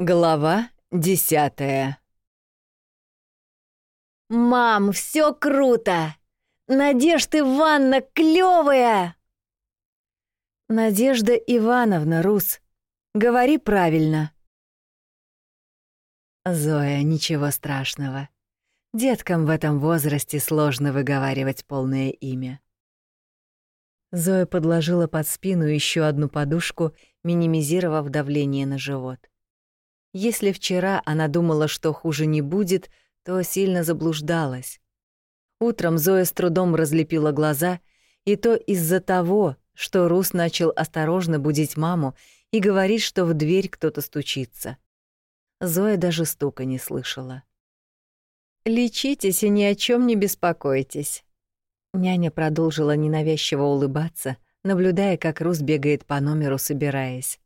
Глава десятая «Мам, все круто! Надежда Ивановна клевая!» «Надежда Ивановна, Рус, говори правильно». Зоя, ничего страшного. Деткам в этом возрасте сложно выговаривать полное имя. Зоя подложила под спину еще одну подушку, минимизировав давление на живот. Если вчера она думала, что хуже не будет, то сильно заблуждалась. Утром Зоя с трудом разлепила глаза, и то из-за того, что Рус начал осторожно будить маму и говорить, что в дверь кто-то стучится. Зоя даже стука не слышала. «Лечитесь и ни о чем не беспокойтесь». Няня продолжила ненавязчиво улыбаться, наблюдая, как Рус бегает по номеру, собираясь.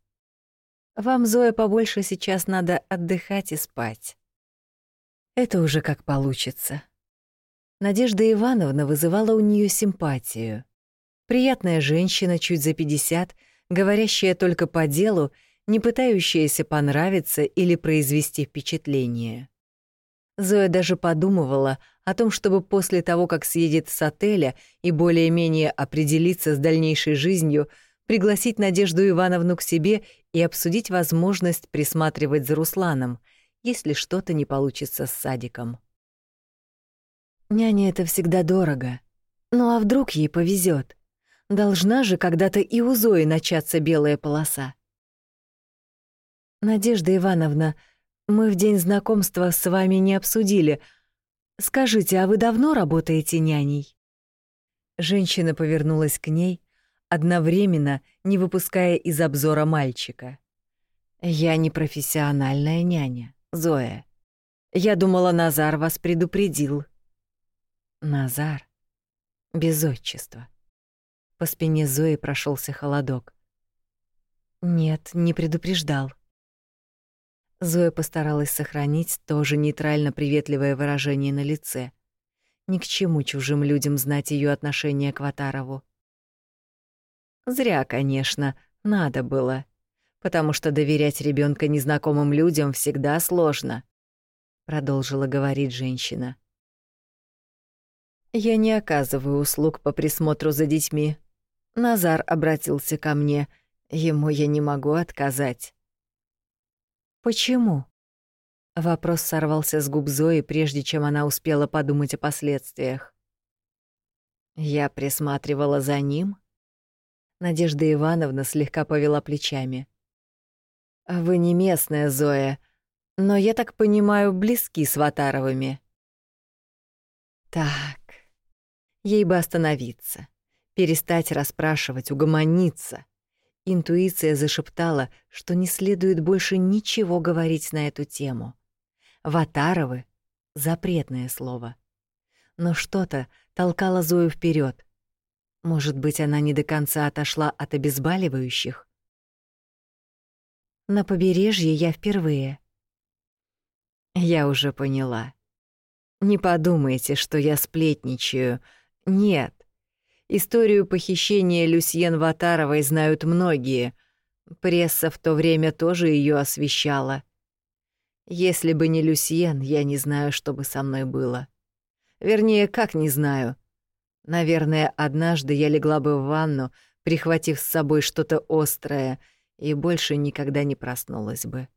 Вам, Зоя, побольше сейчас надо отдыхать и спать. Это уже как получится. Надежда Ивановна вызывала у нее симпатию. Приятная женщина, чуть за 50, говорящая только по делу, не пытающаяся понравиться или произвести впечатление. Зоя даже подумывала о том, чтобы после того, как съедет с отеля и более-менее определиться с дальнейшей жизнью, пригласить Надежду Ивановну к себе и обсудить возможность присматривать за Русланом, если что-то не получится с садиком. Няня — это всегда дорого. Ну а вдруг ей повезет? Должна же когда-то и у Зои начаться белая полоса. Надежда Ивановна, мы в день знакомства с вами не обсудили. Скажите, а вы давно работаете няней? Женщина повернулась к ней, одновременно не выпуская из обзора мальчика. «Я не профессиональная няня, Зоя. Я думала, Назар вас предупредил». Назар. Без отчества. По спине Зои прошелся холодок. «Нет, не предупреждал». Зоя постаралась сохранить тоже нейтрально приветливое выражение на лице. Ни к чему чужим людям знать ее отношение к Ватарову. Зря, конечно, надо было, потому что доверять ребенка незнакомым людям всегда сложно, продолжила говорить женщина. Я не оказываю услуг по присмотру за детьми. Назар обратился ко мне, ему я не могу отказать. Почему? Вопрос сорвался с губ Зои, прежде чем она успела подумать о последствиях. Я присматривала за ним, Надежда Ивановна слегка повела плечами. «Вы не местная, Зоя, но, я так понимаю, близки с Ватаровыми». «Так, ей бы остановиться, перестать расспрашивать, угомониться». Интуиция зашептала, что не следует больше ничего говорить на эту тему. Ватаровы — запретное слово. Но что-то толкало Зою вперед. Может быть, она не до конца отошла от обезболивающих? На побережье я впервые. Я уже поняла. Не подумайте, что я сплетничаю. Нет. Историю похищения Люсьен Ватаровой знают многие. Пресса в то время тоже ее освещала. Если бы не Люсьен, я не знаю, что бы со мной было. Вернее, как не знаю. Наверное, однажды я легла бы в ванну, прихватив с собой что-то острое, и больше никогда не проснулась бы.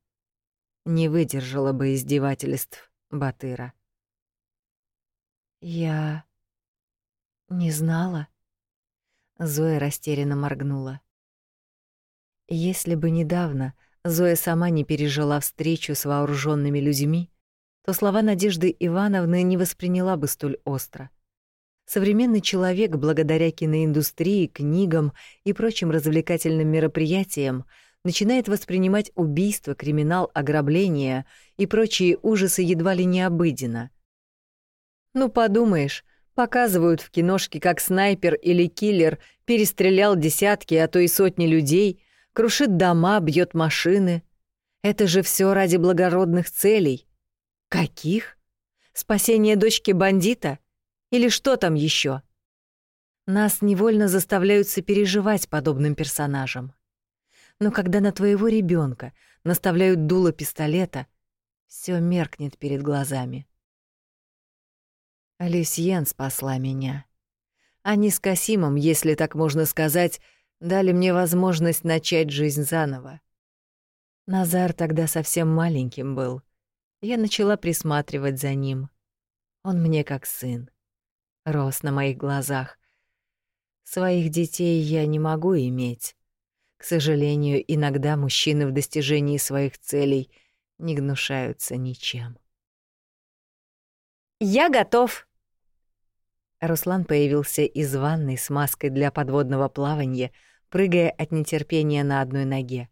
Не выдержала бы издевательств Батыра. Я не знала. Зоя растерянно моргнула. Если бы недавно Зоя сама не пережила встречу с вооруженными людьми, то слова Надежды Ивановны не восприняла бы столь остро. Современный человек, благодаря киноиндустрии, книгам и прочим развлекательным мероприятиям, начинает воспринимать убийство, криминал, ограбление и прочие ужасы едва ли не обыденно. Ну, подумаешь, показывают в киношке, как снайпер или киллер перестрелял десятки, а то и сотни людей, крушит дома, бьет машины. Это же все ради благородных целей. Каких? Спасение дочки бандита — или что там еще? Нас невольно заставляют сопереживать подобным персонажам. Но когда на твоего ребенка наставляют дуло пистолета, все меркнет перед глазами. Люсьен спасла меня. Они с Касимом, если так можно сказать, дали мне возможность начать жизнь заново. Назар тогда совсем маленьким был. Я начала присматривать за ним. Он мне как сын. Рос на моих глазах. Своих детей я не могу иметь. К сожалению, иногда мужчины в достижении своих целей не гнушаются ничем. «Я готов!» Руслан появился из ванной с маской для подводного плавания, прыгая от нетерпения на одной ноге.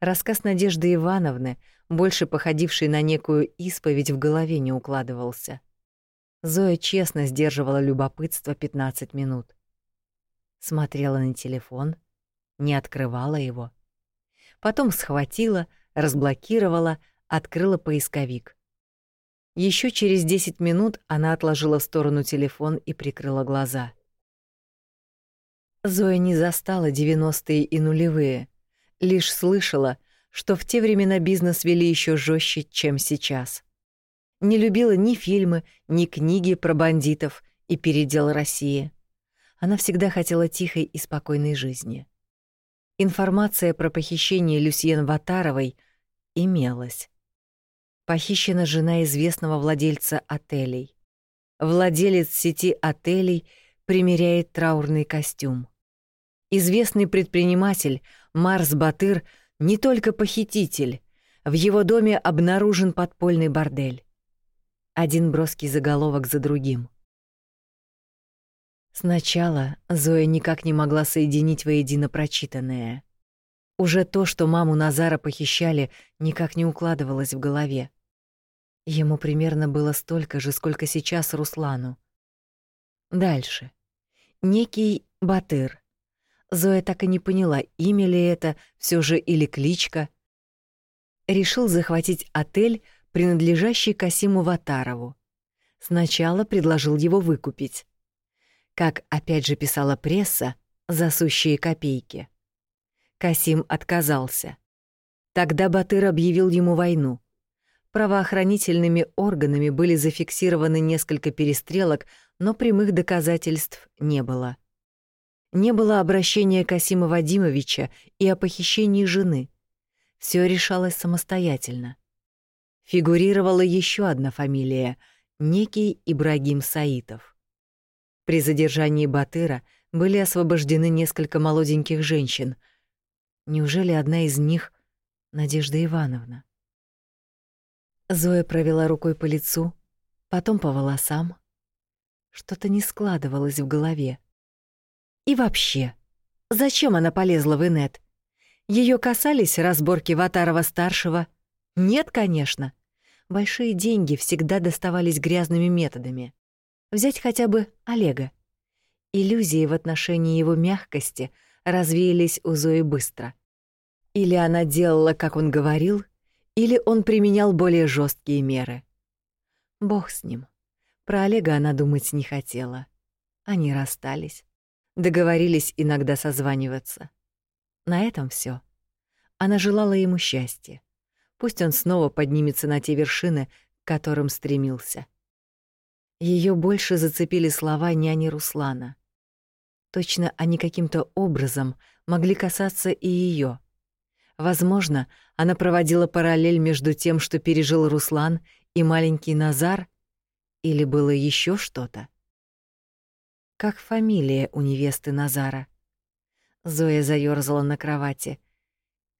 Рассказ Надежды Ивановны, больше походивший на некую исповедь, в голове не укладывался. Зоя честно сдерживала любопытство 15 минут. Смотрела на телефон, не открывала его. Потом схватила, разблокировала, открыла поисковик. Еще через 10 минут она отложила в сторону телефон и прикрыла глаза. Зоя не застала 90-е и нулевые, лишь слышала, что в те времена бизнес вели еще жестче, чем сейчас. Не любила ни фильмы, ни книги про бандитов и передел России. Она всегда хотела тихой и спокойной жизни. Информация про похищение Люсьен Ватаровой имелась. Похищена жена известного владельца отелей. Владелец сети отелей примеряет траурный костюм. Известный предприниматель Марс Батыр не только похититель, в его доме обнаружен подпольный бордель. Один броский заголовок за другим. Сначала Зоя никак не могла соединить воедино прочитанное. Уже то, что маму Назара похищали, никак не укладывалось в голове. Ему примерно было столько же, сколько сейчас Руслану. Дальше. Некий Батыр. Зоя так и не поняла, имя ли это все же или кличка. Решил захватить отель, принадлежащий Касиму Ватарову. Сначала предложил его выкупить. Как опять же писала пресса, за сущие копейки. Касим отказался. Тогда Батыр объявил ему войну — Правоохранительными органами были зафиксированы несколько перестрелок, но прямых доказательств не было. Не было обращения Касима Вадимовича и о похищении жены. Все решалось самостоятельно. Фигурировала еще одна фамилия — некий Ибрагим Саитов. При задержании Батыра были освобождены несколько молоденьких женщин. Неужели одна из них — Надежда Ивановна? Зоя провела рукой по лицу, потом по волосам. Что-то не складывалось в голове. И вообще, зачем она полезла в инет? Ее касались разборки Ватарова-старшего? Нет, конечно. Большие деньги всегда доставались грязными методами. Взять хотя бы Олега. Иллюзии в отношении его мягкости развеялись у Зои быстро. Или она делала, как он говорил, или он применял более жесткие меры. Бог с ним. Про Олега она думать не хотела. Они расстались. Договорились иногда созваниваться. На этом все. Она желала ему счастья. Пусть он снова поднимется на те вершины, к которым стремился. Ее больше зацепили слова няни Руслана. Точно они каким-то образом могли касаться и ее. Возможно, она проводила параллель между тем, что пережил Руслан, и маленький Назар, или было еще что-то? Как фамилия у невесты Назара? Зоя заёрзала на кровати.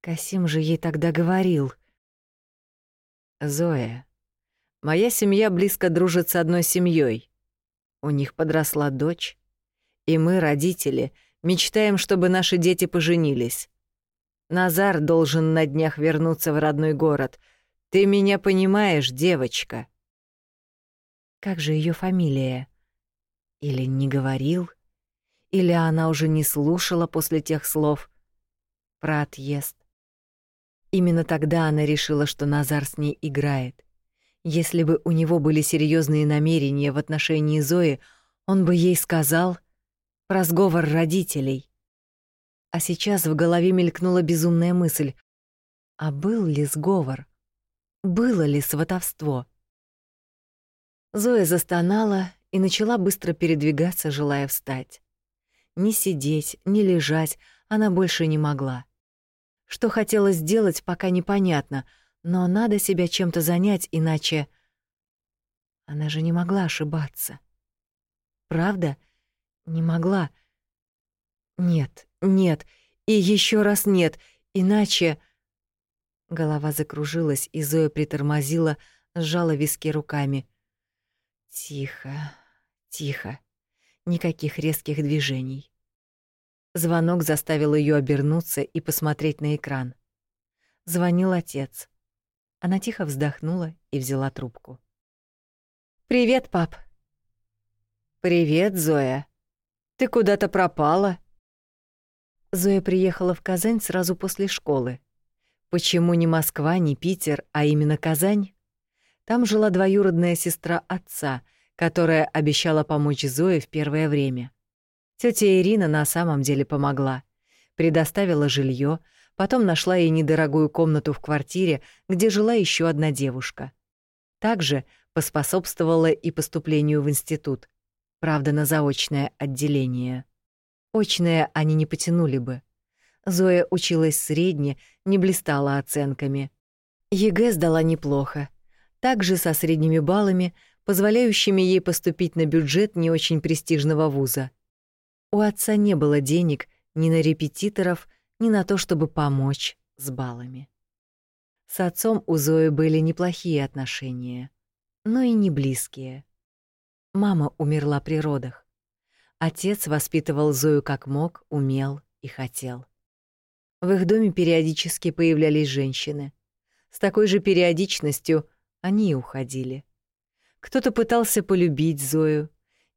Касим же ей тогда говорил. «Зоя, моя семья близко дружит с одной семьей. У них подросла дочь, и мы, родители, мечтаем, чтобы наши дети поженились. Назар должен на днях вернуться в родной город. Ты меня понимаешь, девочка?» Как же ее фамилия? Или не говорил? Или она уже не слушала после тех слов про отъезд? Именно тогда она решила, что Назар с ней играет. Если бы у него были серьезные намерения в отношении Зои, он бы ей сказал про сговор родителей. А сейчас в голове мелькнула безумная мысль. А был ли сговор? Было ли сватовство? Зоя застонала и начала быстро передвигаться, желая встать. Ни сидеть, ни лежать она больше не могла. Что хотела сделать, пока непонятно, но надо себя чем-то занять, иначе... Она же не могла ошибаться. Правда? Не могла. Нет, нет, и еще раз нет, иначе... Голова закружилась, и Зоя притормозила, сжала виски руками. Тихо, тихо. Никаких резких движений. Звонок заставил ее обернуться и посмотреть на экран. Звонил отец. Она тихо вздохнула и взяла трубку. «Привет, пап». «Привет, Зоя. Ты куда-то пропала?» Зоя приехала в Казань сразу после школы. Почему не Москва, не Питер, а именно Казань? Там жила двоюродная сестра отца, которая обещала помочь Зое в первое время. Тетя Ирина на самом деле помогла. Предоставила жилье, потом нашла ей недорогую комнату в квартире, где жила еще одна девушка. Также поспособствовала и поступлению в институт, правда, на заочное отделение. Очное они не потянули бы. Зоя училась средне, не блистала оценками. ЕГЭ сдала неплохо, также со средними баллами, позволяющими ей поступить на бюджет не очень престижного вуза. У отца не было денег ни на репетиторов, ни на то, чтобы помочь с баллами. С отцом у Зои были неплохие отношения, но и не близкие. Мама умерла при родах. Отец воспитывал Зою как мог, умел и хотел. В их доме периодически появлялись женщины. С такой же периодичностью они и уходили. Кто-то пытался полюбить Зою,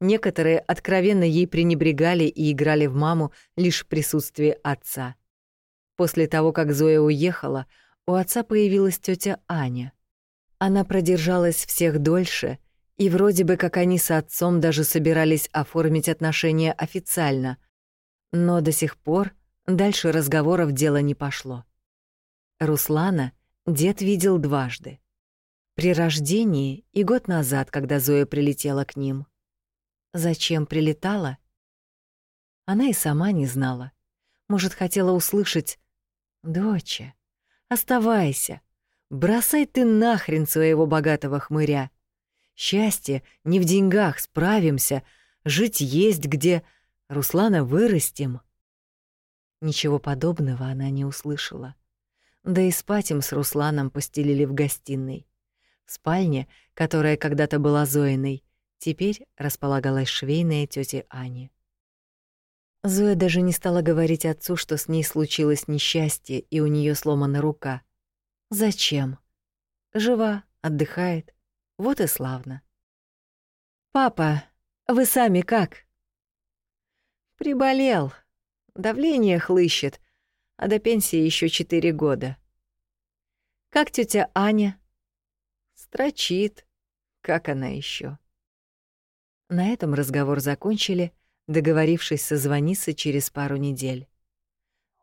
некоторые откровенно ей пренебрегали и играли в маму лишь в присутствии отца. После того, как Зоя уехала, у отца появилась тетя Аня. Она продержалась всех дольше, и вроде бы как они с отцом даже собирались оформить отношения официально, но до сих пор дальше разговоров дело не пошло. Руслана дед видел дважды. При рождении и год назад, когда Зоя прилетела к ним. Зачем прилетала? Она и сама не знала. Может, хотела услышать «Доча, оставайся, бросай ты нахрен своего богатого хмыря. Счастье не в деньгах, справимся, жить есть где, Руслана вырастим». Ничего подобного она не услышала. Да и спать им с Русланом постелили в гостиной. В спальне, которая когда-то была Зоиной, теперь располагалась швейная тётя Ани. Зоя даже не стала говорить отцу, что с ней случилось несчастье и у неё сломана рука. Зачем? Жива, отдыхает. Вот и славно. Папа, вы сами как? Приболел. Давление хлыщет, а до пенсии ещё четыре года. Как тётя Аня? Строчит. Как она еще? На этом разговор закончили, договорившись созвониться через пару недель.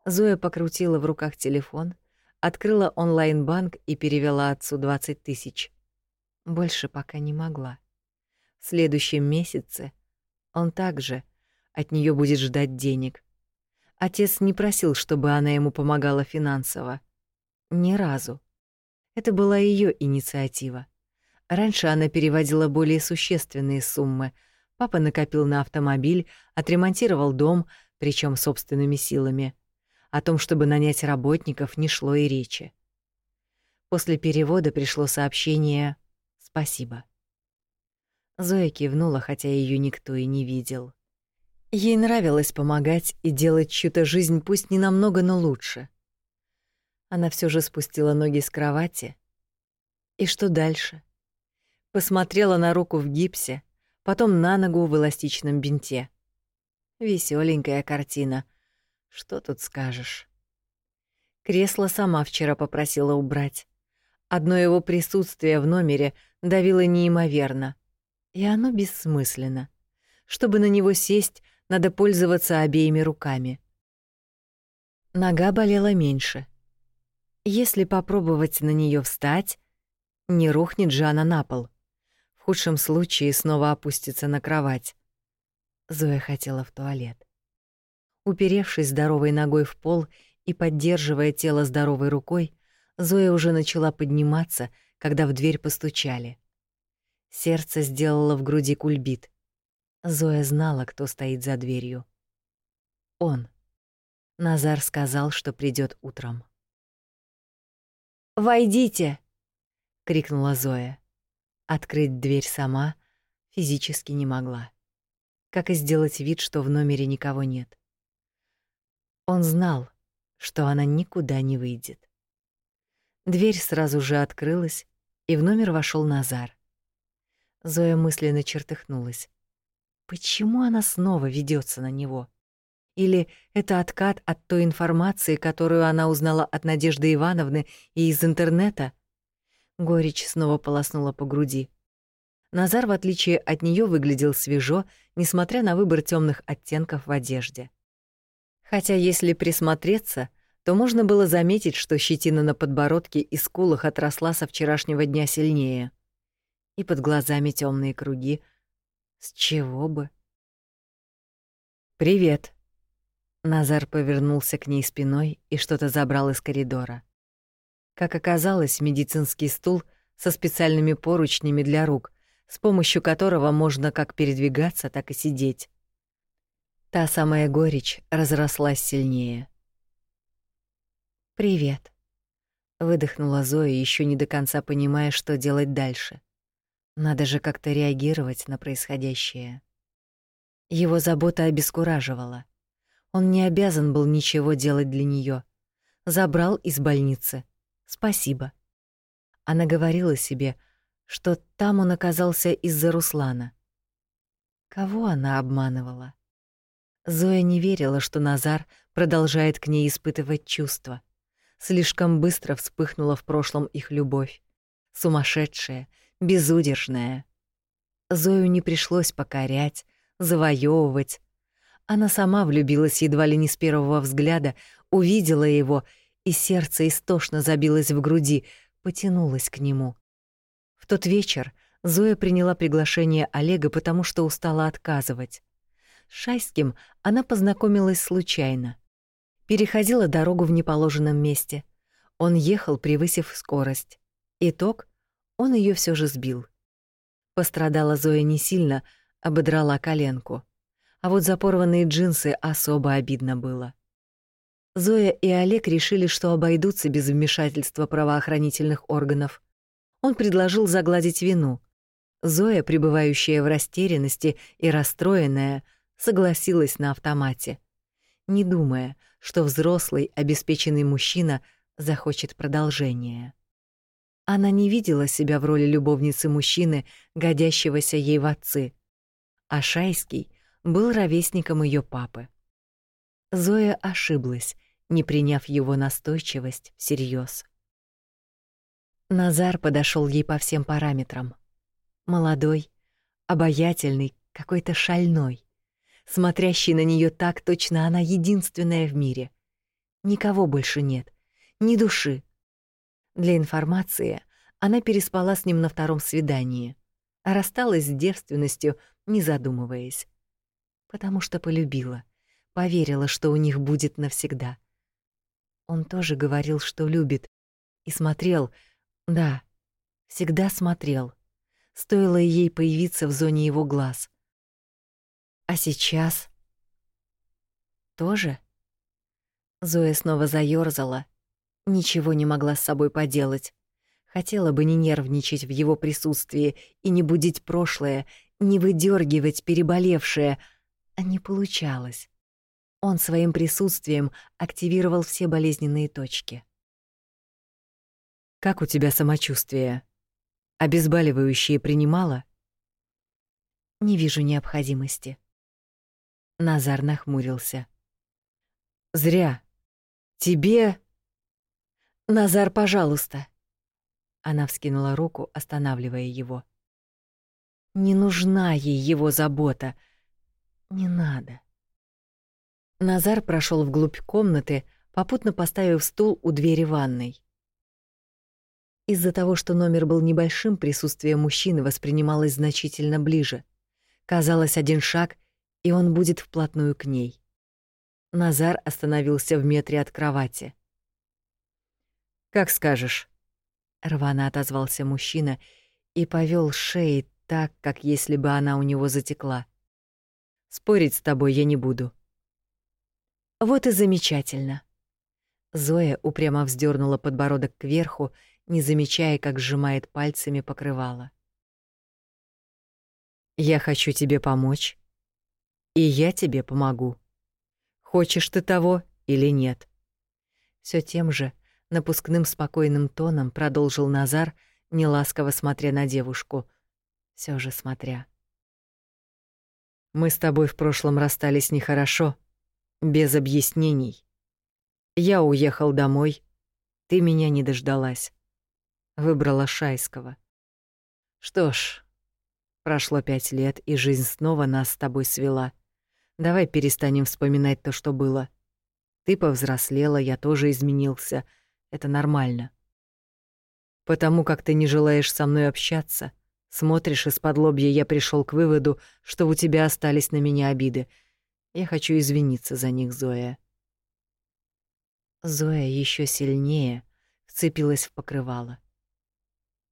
Зоя покрутила в руках телефон, открыла онлайн-банк и перевела отцу 20 тысяч. Больше пока не могла. В следующем месяце он также от нее будет ждать денег. Отец не просил, чтобы она ему помогала финансово. Ни разу. Это была ее инициатива. Раньше она переводила более существенные суммы. Папа накопил на автомобиль, отремонтировал дом, причем собственными силами. О том, чтобы нанять работников, не шло и речи. После перевода пришло сообщение «Спасибо». Зоя кивнула, хотя ее никто и не видел. Ей нравилось помогать и делать чью-то жизнь пусть не намного, но лучше — она все же спустила ноги с кровати. И что дальше? Посмотрела на руку в гипсе, потом на ногу в эластичном бинте. Веселенькая картина. Что тут скажешь? Кресло сама вчера попросила убрать. Одно его присутствие в номере давило неимоверно. И оно бессмысленно. Чтобы на него сесть, надо пользоваться обеими руками. Нога болела меньше. Если попробовать на нее встать, не рухнет же она на пол. В худшем случае снова опустится на кровать. Зоя хотела в туалет. Уперевшись здоровой ногой в пол и поддерживая тело здоровой рукой, Зоя уже начала подниматься, когда в дверь постучали. Сердце сделало в груди кульбит. Зоя знала, кто стоит за дверью. Он. Назар сказал, что придет утром. «Войдите!» — крикнула Зоя. Открыть дверь сама физически не могла. Как и сделать вид, что в номере никого нет. Он знал, что она никуда не выйдет. Дверь сразу же открылась, и в номер вошел Назар. Зоя мысленно чертыхнулась. Почему она снова ведется на него? Или это откат от той информации, которую она узнала от Надежды Ивановны и из интернета? Горечь снова полоснула по груди. Назар, в отличие от нее, выглядел свежо, несмотря на выбор темных оттенков в одежде. Хотя, если присмотреться, то можно было заметить, что щетина на подбородке и скулах отросла со вчерашнего дня сильнее. И под глазами темные круги. С чего бы? «Привет», Назар повернулся к ней спиной и что-то забрал из коридора. Как оказалось, медицинский стул со специальными поручнями для рук, с помощью которого можно как передвигаться, так и сидеть. Та самая горечь разрослась сильнее. «Привет», — выдохнула Зоя, еще не до конца понимая, что делать дальше. Надо же как-то реагировать на происходящее. Его забота обескураживала. Он не обязан был ничего делать для нее. Забрал из больницы. Спасибо. Она говорила себе, что там он оказался из-за Руслана. Кого она обманывала? Зоя не верила, что Назар продолжает к ней испытывать чувства. Слишком быстро вспыхнула в прошлом их любовь. Сумасшедшая, безудержная. Зою не пришлось покорять, завоевывать, она сама влюбилась едва ли не с первого взгляда, увидела его, и сердце истошно забилось в груди, потянулось к нему. В тот вечер Зоя приняла приглашение Олега, потому что устала отказывать. С Шайским она познакомилась случайно. Переходила дорогу в неположенном месте. Он ехал, превысив скорость. Итог — он ее все же сбил. Пострадала Зоя не сильно, ободрала коленку а вот за порванные джинсы особо обидно было. Зоя и Олег решили, что обойдутся без вмешательства правоохранительных органов. Он предложил загладить вину. Зоя, пребывающая в растерянности и расстроенная, согласилась на автомате, не думая, что взрослый, обеспеченный мужчина захочет продолжения. Она не видела себя в роли любовницы мужчины, годящегося ей в отцы. А Шайский — был ровесником ее папы. Зоя ошиблась, не приняв его настойчивость всерьез. Назар подошел ей по всем параметрам. Молодой, обаятельный, какой-то шальной, смотрящий на нее так, точно она единственная в мире. Никого больше нет, ни души. Для информации, она переспала с ним на втором свидании, рассталась с девственностью, не задумываясь потому что полюбила, поверила, что у них будет навсегда. Он тоже говорил, что любит, и смотрел, да, всегда смотрел. Стоило ей появиться в зоне его глаз. А сейчас тоже Зоя снова заёрзала, ничего не могла с собой поделать. Хотела бы не нервничать в его присутствии и не будить прошлое, не выдергивать переболевшее, а не получалось. Он своим присутствием активировал все болезненные точки. «Как у тебя самочувствие? Обезболивающие принимала?» «Не вижу необходимости». Назар нахмурился. «Зря. Тебе...» «Назар, пожалуйста!» Она вскинула руку, останавливая его. «Не нужна ей его забота», не надо. Назар прошел вглубь комнаты, попутно поставив стул у двери ванной, Из-за того, что номер был небольшим, присутствие мужчины воспринималось значительно ближе. Казалось, один шаг, и он будет вплотную к ней. Назар остановился в метре от кровати. «Как скажешь», — рвано отозвался мужчина и повел шеей так, как если бы она у него затекла. «Спорить с тобой я не буду». «Вот и замечательно». Зоя упрямо вздернула подбородок кверху, не замечая, как сжимает пальцами покрывало. «Я хочу тебе помочь, и я тебе помогу. Хочешь ты того или нет?» Все тем же напускным спокойным тоном продолжил Назар, неласково смотря на девушку. Все же смотря. «Мы с тобой в прошлом расстались нехорошо, без объяснений. Я уехал домой, ты меня не дождалась выбрала Шайского. Что ж, прошло пять лет, и жизнь снова нас с тобой свела. Давай перестанем вспоминать то, что было. Ты повзрослела, я тоже изменился. Это нормально. Потому как ты не желаешь со мной общаться, смотришь из-под лобья, я пришел к выводу, что у тебя остались на меня обиды. Я хочу извиниться за них, Зоя. Зоя еще сильнее вцепилась в покрывало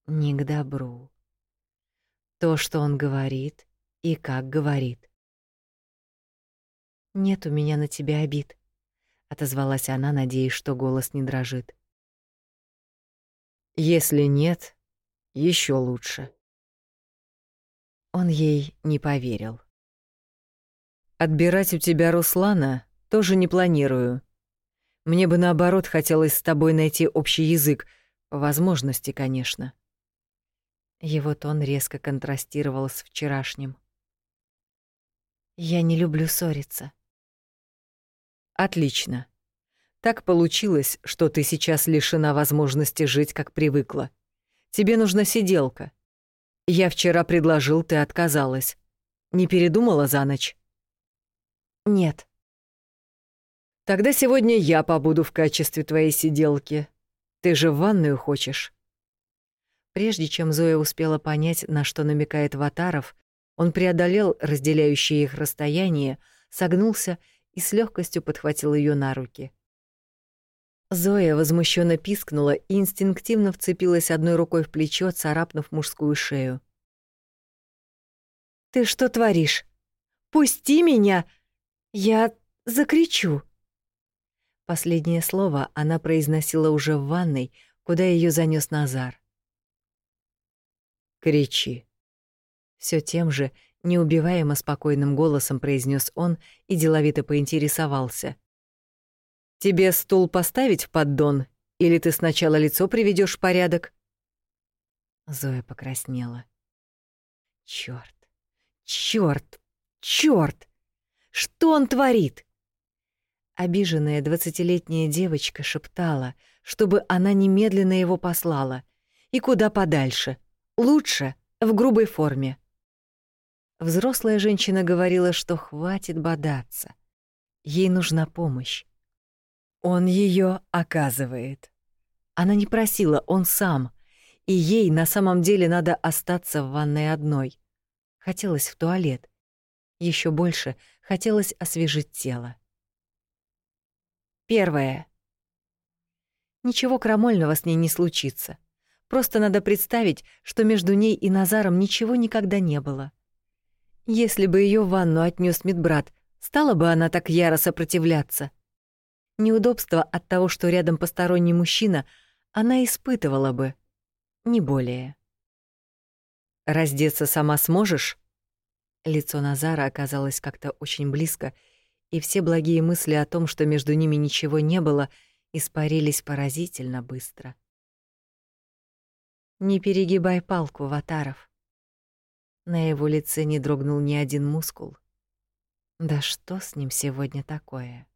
не к добру. То, что он говорит и как говорит. «Нет у меня на тебя обид», — отозвалась она, надеясь, что голос не дрожит. «Если нет, еще лучше». Он ей не поверил. «Отбирать у тебя Руслана тоже не планирую. Мне бы, наоборот, хотелось с тобой найти общий язык, по возможности, конечно». Его тон резко контрастировал с вчерашним. Я не люблю ссориться. Отлично. Так получилось, что ты сейчас лишена возможности жить, как привыкла. Тебе нужна сиделка. Я вчера предложил, ты отказалась. Не передумала за ночь? Нет. Тогда сегодня я побуду в качестве твоей сиделки. Ты же в ванную хочешь? Прежде чем Зоя успела понять, на что намекает Ватаров, он преодолел разделяющее их расстояние, согнулся и с легкостью подхватил ее на руки. Зоя возмущенно пискнула и инстинктивно вцепилась одной рукой в плечо, царапнув мужскую шею. «Ты что творишь? Пусти меня! Я закричу!» Последнее слово она произносила уже в ванной, куда ее занес Назар. Кричи. Все тем же неубиваемо спокойным голосом произнес он и деловито поинтересовался. Тебе стул поставить в поддон или ты сначала лицо приведешь в порядок? Зоя покраснела. Черт, черт, черт! Что он творит? Обиженная двадцатилетняя девочка шептала, чтобы она немедленно его послала и куда подальше — Лучше в грубой форме. Взрослая женщина говорила, что хватит бодаться. Ей нужна помощь. Он ее оказывает. Она не просила, он сам. И ей на самом деле надо остаться в ванной одной. Хотелось в туалет. Еще больше хотелось освежить тело. Первое. Ничего крамольного с ней не случится. Просто надо представить, что между ней и Назаром ничего никогда не было. Если бы ее в ванну отнес медбрат, стала бы она так яро сопротивляться. Неудобство от того, что рядом посторонний мужчина, она испытывала бы, не более. «Раздеться сама сможешь?» Лицо Назара оказалось как-то очень близко, и все благие мысли о том, что между ними ничего не было, испарились поразительно быстро. Не перегибай палку, Ватаров. На его лице не дрогнул ни один мускул. Да что с ним сегодня такое?